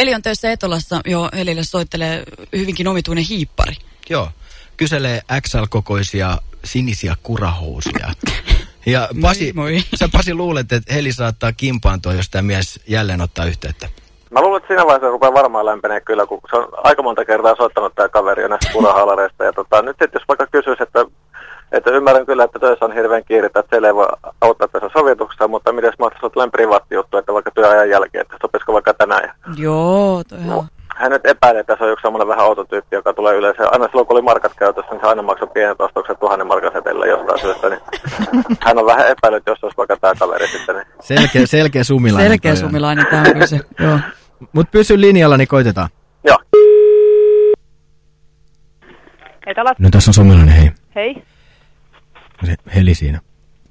Heli on töissä Etolassa, jo Helille soittelee hyvinkin omituinen hiippari. Joo, kyselee XL-kokoisia sinisiä kurahousuja. Ja Pasi, moi, moi. sä Pasi luulet, että Heli saattaa kimpaantua, jos tämä mies jälleen ottaa yhteyttä. Mä luulen, että siinä vaiheessa rupeaa varmaan lämpenee kyllä, kun se on aika monta kertaa soittanut tämä kaveri näistä punahalareista. Ja tota, nyt sitten jos vaikka kysyisi, että, että ymmärrän kyllä, että töissä on hirveän kiire, että siellä ei voi auttaa tässä sovituksessa, mutta miten mahtaisi olla tällainen privaatti juttu, että vaikka työajan jälkeen, tänään. Ja, Joo, toi no, no. hän nyt epäilee, että se on joku semmoinen vähän autotyyppi, joka tulee yleensä. Aina silloin, kun oli markat käytössä, niin se aina maksoi pienet ostokset tuhannen markan setellä jostain syystä. Niin hän on vähän epäillyt, jos olisi vaikka tämä kaveri sitten. Niin. Selkeä, selkeä sumilainen. Selkeä sumilainen tämä on kyllä se. Joo. Mut pysy linjalla, niin koitetaan. Joo. Etalas, No tässä on sumilainen, hei. hei. Se Heli siinä.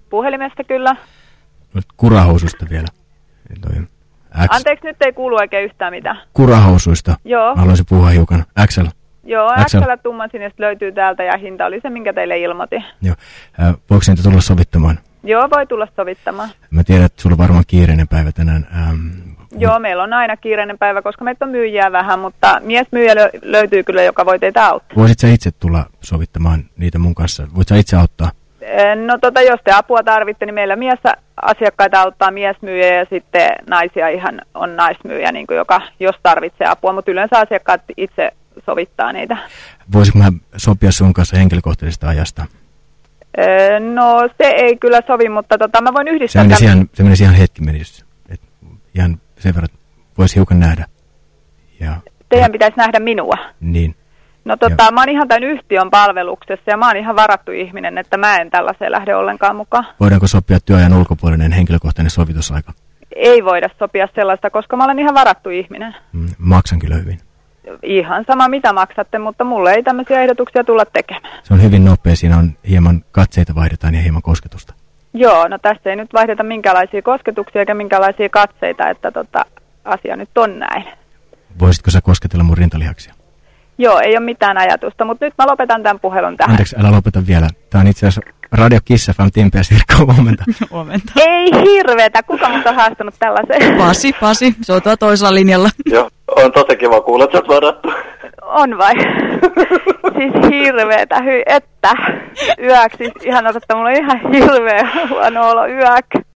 Puhelimesta kyllä. Nyt kurahousuista vielä. Ja Toi X, Anteeksi, nyt ei kuulu oikein yhtään mitään. kurahousuista. Joo, Mä haluaisin puhua hiukan. XL. joo, Axel. XL tumman sinistä löytyy täältä ja hinta oli se, minkä teille ilmoitin. Joo. Äh, voiko niitä tulla sovittamaan? Joo, voi tulla sovittamaan. Mä tiedän, että sulla on varmaan kiireinen päivä tänään. Ähm, Joo, meillä on aina kiireinen päivä, koska meitä on myyjiä vähän, mutta miesmyyjä lö- löytyy kyllä, joka voi teitä auttaa. Voisit sä itse tulla sovittamaan niitä mun kanssa? Voit sä itse auttaa? Eh, No tota, jos te apua tarvitte, niin meillä mies asiakkaita auttaa miesmyyjä ja sitten naisia ihan on naismyyjä, niin kuin joka, jos tarvitsee apua, mutta yleensä asiakkaat itse sovittaa niitä. Voisiko mä sopia sun kanssa henkilökohtaisesta ajasta? Öö, No se ei kyllä sovi, mutta tota, mä voin Se yhdistää menisi tämän- ihan, se menisi ihan hetki menisi. Et ihan sen verran, voisi hiukan nähdä. Ja, Teidän pitäisi nähdä minua. Niin. No tota, mä oon ihan tämän yhtiön palveluksessa ja mä oon ihan varattu ihminen, että mä en tällaiseen lähde ollenkaan mukaan. Voidaanko sopia työajan ulkopuolinen henkilökohtainen sovitusaika? Ei voida sopia sellaista, koska mä olen ihan varattu ihminen. Mm, Maksan kyllä hyvin. Ihan sama mitä maksatte, mutta mulle ei tämmöisiä ehdotuksia tulla tekemään. Se on hyvin nopea, siinä on hieman katseita vaihdetaan ja hieman kosketusta. Joo, no tässä ei nyt vaihdeta minkälaisia kosketuksia eikä minkälaisia katseita, että tota, asia nyt on näin. Voisitko sä kosketella mun rintalihaksia? Joo, ei ole mitään ajatusta, mutta nyt mä lopetan tämän puhelun tähän. Anteeksi, älä lopeta vielä. Tämä on itse asiassa Radio Kiss FM, Timpe ja Sirkka, huomenta. Huomenta. Ei hirveetä, kuka mut on haastanut tällaiseen? Pasi, Pasi, se on toisella linjalla. Joo, on tosi kiva kuulla, että sä oot varattu. On vai? siis hirveetä, hy, että yöksi. Siis ihan että mulla on ihan hirveä huono olo yök.